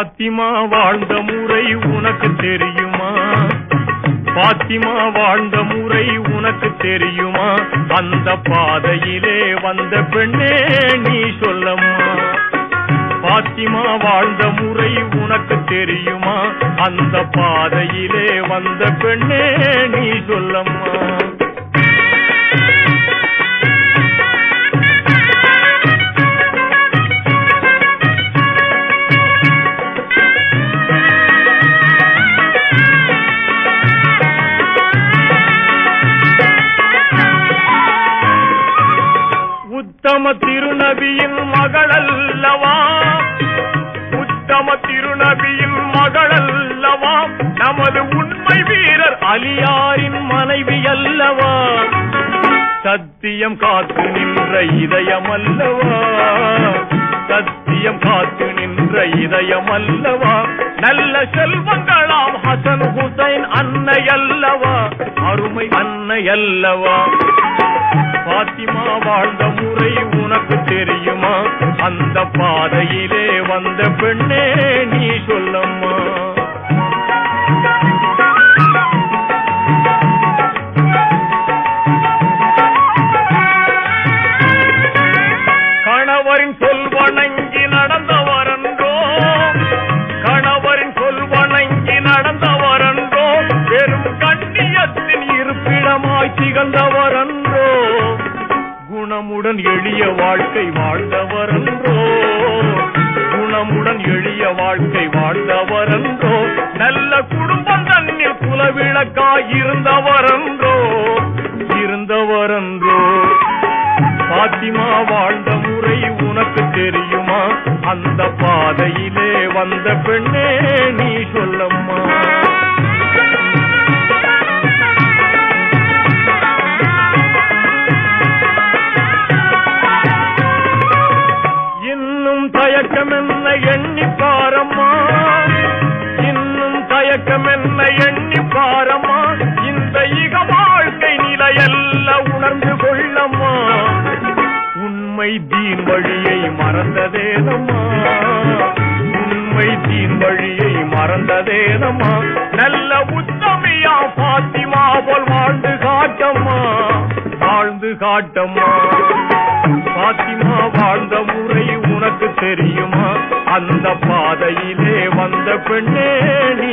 பாத்திமா வாழ்ந்த முறை உனக்கு தெரியுமா? பாத்திமா வாழ்ந்த முறை உனக்கு தெரியுமா? அந்த பாதையிலே வந்த பெண்ணே நீ சொல்லம்மா. பாத்திமா வாழ்ந்த முறை உனக்கு தெரியுமா? அந்த பாதையிலே வந்த பெண்ணே நீ சொல்லம்மா. திருநபியின் மகளல்லவா? உத்தம திருநபியின் மகளல்லவா? நமது உண்மை வீரர் அலியாரின் மனைவி அல்லவா? சத்தியம் காத்து நின்ற இதயம் அல்லவா சத்தியம் காத்து நின்ற இதயம் அல்லவா நல்ல செல்வங்களாம் ஹசன் ஹுசைன் அன்னை அல்லவா அருமை அன்னை அல்லவா பாத்திமா வாழ்ந்த முறை உனக்கு தெரியுமா? அந்த பாதையிலே வந்த பெண்ணே நீ சொல்லம்மா. கணவரின் சொல் வணங்கி நடந்தவரன்றோ? கணவரின் சொல் வணங்கி நடந்தவரன்றோ? பெரும் கண்ணியத்தின் இருப்பிடமாய் திகழ்ந்தவரன்றோ? குணமுடன் எளிய வாழ்க்கை வாழ்ந்தவரன்றோ குணமுடன் எளிய வாழ்க்கை வாழ்ந்தவரன்றோ நல்ல குடும்பம் தன்னில் குலவிளக்காய் இருந்தவரன்றோ இருந்தவரன்றோ. பாத்திமா வாழ்ந்த முறை உனக்கு தெரியுமா? அந்த பாதையிலே வந்த பெண்ணே நீ சொல்லம்மா. தீன் வழியை மறந்ததேனம்மா உண்மை தீன் வழியை மறந்ததேனம்மா நல்ல உத்தமையா பாத்திமா போல் வாழ்ந்து காட்டம்மா? வாழ்ந்து காட்டம்மா. பாத்திமா வாழ்ந்த முறை உனக்கு தெரியுமா? அந்த பாதையிலே வந்த பெண்ணே நீ